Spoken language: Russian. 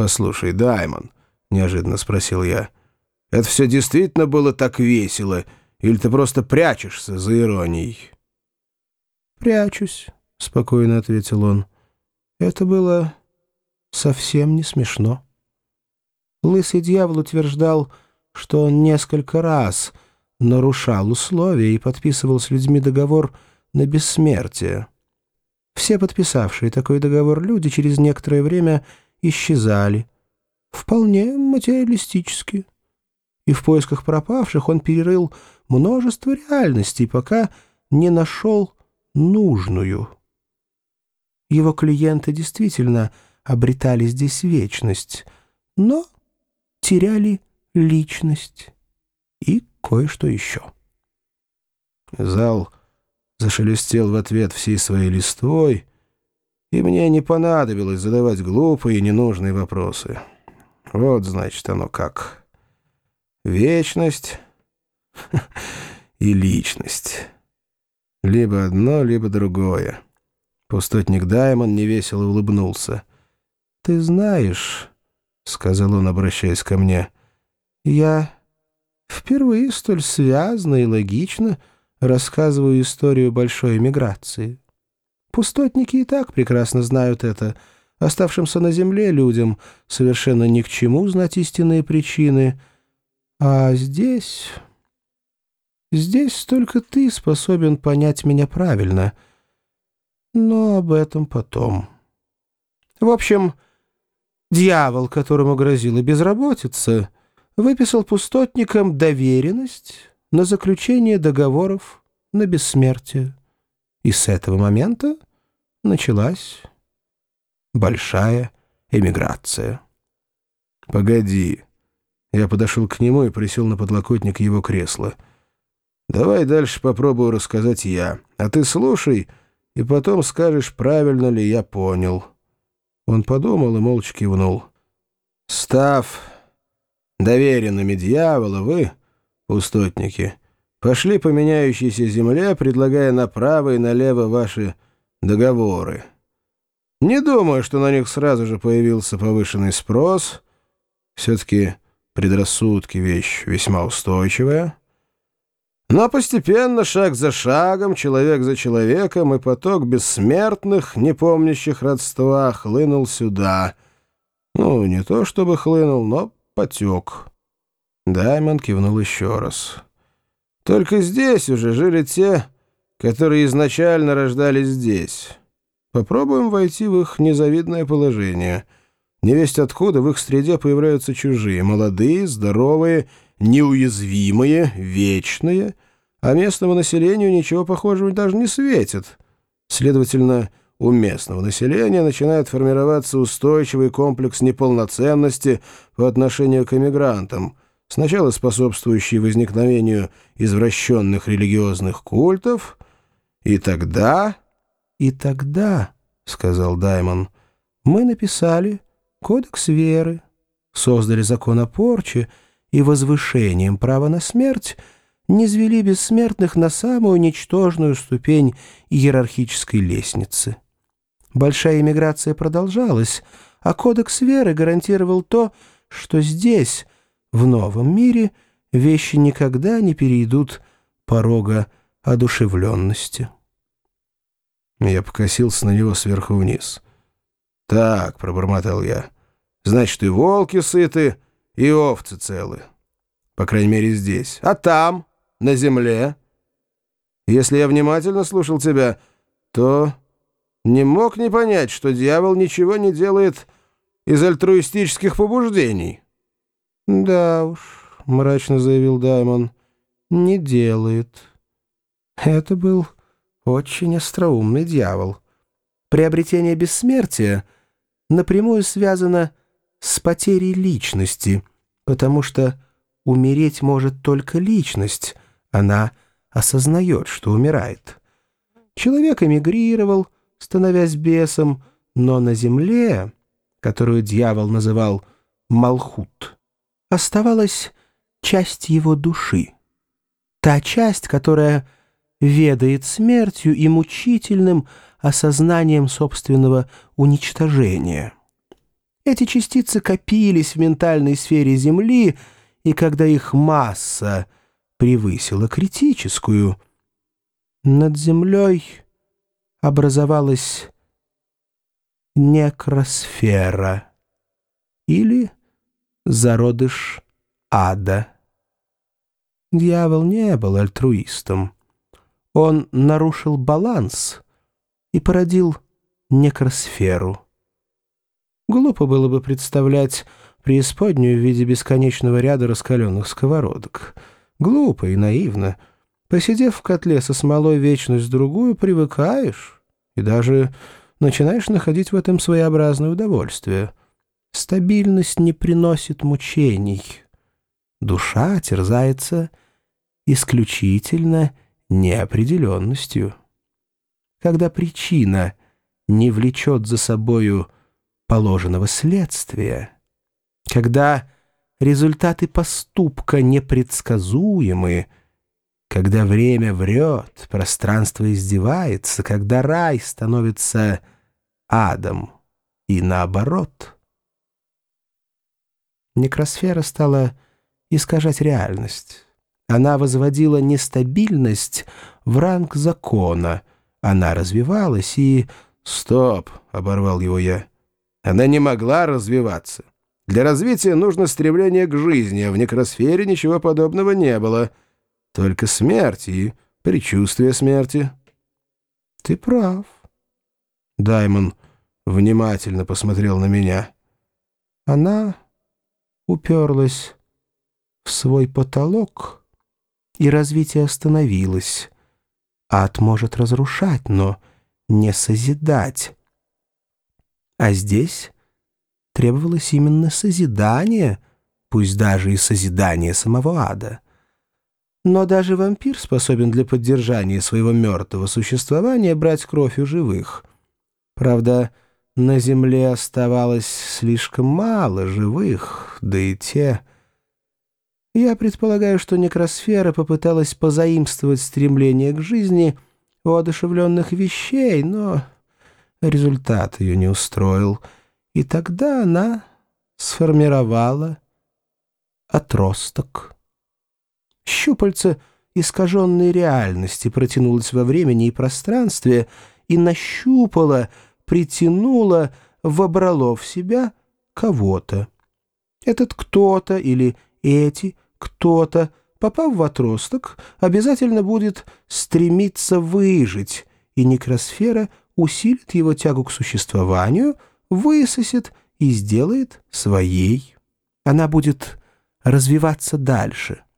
«Послушай, Даймон», — неожиданно спросил я, — «это все действительно было так весело, или ты просто прячешься за иронией?» «Прячусь», — спокойно ответил он. «Это было совсем не смешно». Лысый дьявол утверждал, что он несколько раз нарушал условия и подписывал с людьми договор на бессмертие. Все подписавшие такой договор люди через некоторое время исчезали. Вполне материалистически. И в поисках пропавших он перерыл множество реальностей, пока не нашел нужную. Его клиенты действительно обретали здесь вечность, но теряли личность и кое-что еще. Зал зашелестел в ответ всей своей листвой, и мне не понадобилось задавать глупые и ненужные вопросы. Вот, значит, оно как. Вечность и личность. Либо одно, либо другое. Пустотник Даймон невесело улыбнулся. «Ты знаешь...» — сказал он, обращаясь ко мне. «Я впервые столь связно и логично рассказываю историю большой эмиграции. Пустотники и так прекрасно знают это. Оставшимся на земле людям совершенно ни к чему знать истинные причины. А здесь... Здесь только ты способен понять меня правильно. Но об этом потом. В общем... Дьявол, которому грозила безработица, выписал пустотникам доверенность на заключение договоров на бессмертие. И с этого момента началась большая эмиграция. «Погоди». Я подошел к нему и присел на подлокотник его кресла. «Давай дальше попробую рассказать я, а ты слушай, и потом скажешь, правильно ли я понял». Он подумал и молча кивнул. «Став доверенными дьявола, вы, пустотники, пошли по меняющейся земле, предлагая направо и налево ваши договоры. Не думаю, что на них сразу же появился повышенный спрос. Все-таки предрассудки — вещь весьма устойчивая». Но постепенно, шаг за шагом, человек за человеком, и поток бессмертных, не помнящих родства, хлынул сюда. Ну, не то чтобы хлынул, но потек. Даймонд кивнул еще раз. Только здесь уже жили те, которые изначально рождались здесь. Попробуем войти в их незавидное положение. Невесть откуда в их среде появляются чужие, молодые, здоровые, неуязвимые, вечные, а местному населению ничего похожего даже не светит. Следовательно, у местного населения начинает формироваться устойчивый комплекс неполноценности по отношению к эмигрантам, сначала способствующий возникновению извращенных религиозных культов, и тогда... «И тогда, — сказал Даймон, — мы написали кодекс веры, создали закон о порче, и возвышением права на смерть низвели бессмертных на самую ничтожную ступень иерархической лестницы. Большая эмиграция продолжалась, а кодекс веры гарантировал то, что здесь, в новом мире, вещи никогда не перейдут порога одушевленности. Я покосился на него сверху вниз. «Так», — пробормотал я, — «значит, и волки сыты, и овцы целы. По крайней мере, здесь. А там, на земле? Если я внимательно слушал тебя, то не мог не понять, что дьявол ничего не делает из альтруистических побуждений. «Да уж», — мрачно заявил Даймон, — «не делает». Это был очень остроумный дьявол. Приобретение бессмертия напрямую связано с потерей личности — потому что умереть может только личность, она осознает, что умирает. Человек эмигрировал, становясь бесом, но на земле, которую дьявол называл Малхут, оставалась часть его души. Та часть, которая ведает смертью и мучительным осознанием собственного уничтожения. Эти частицы копились в ментальной сфере Земли, и когда их масса превысила критическую, над Землей образовалась некросфера или зародыш ада. Дьявол не был альтруистом. Он нарушил баланс и породил некросферу. Глупо было бы представлять преисподнюю в виде бесконечного ряда раскаленных сковородок. Глупо и наивно. Посидев в котле со смолой вечность-другую, привыкаешь и даже начинаешь находить в этом своеобразное удовольствие. Стабильность не приносит мучений. Душа терзается исключительно неопределенностью. Когда причина не влечет за собою положенного следствия, когда результаты поступка непредсказуемы, когда время врет, пространство издевается, когда рай становится адом и наоборот. Некросфера стала искажать реальность. Она возводила нестабильность в ранг закона. Она развивалась и... «Стоп!» — оборвал его я. Она не могла развиваться. Для развития нужно стремление к жизни, а в некросфере ничего подобного не было. Только смерть и предчувствие смерти. Ты прав. Даймон внимательно посмотрел на меня. Она уперлась в свой потолок, и развитие остановилось. Ад может разрушать, но не созидать. А здесь требовалось именно созидание, пусть даже и созидание самого ада. Но даже вампир способен для поддержания своего мертвого существования брать кровь у живых. Правда, на земле оставалось слишком мало живых, да и те... Я предполагаю, что некросфера попыталась позаимствовать стремление к жизни у одушевленных вещей, но результат ее не устроил, и тогда она сформировала отросток. Щупальце искаженной реальности протянулось во времени и пространстве и нащупало, притянуло, вобрало в себя кого-то. Этот кто-то или эти кто-то, попав в отросток, обязательно будет стремиться выжить, и некросфера усилит его тягу к существованию, высосет и сделает своей. Она будет развиваться дальше —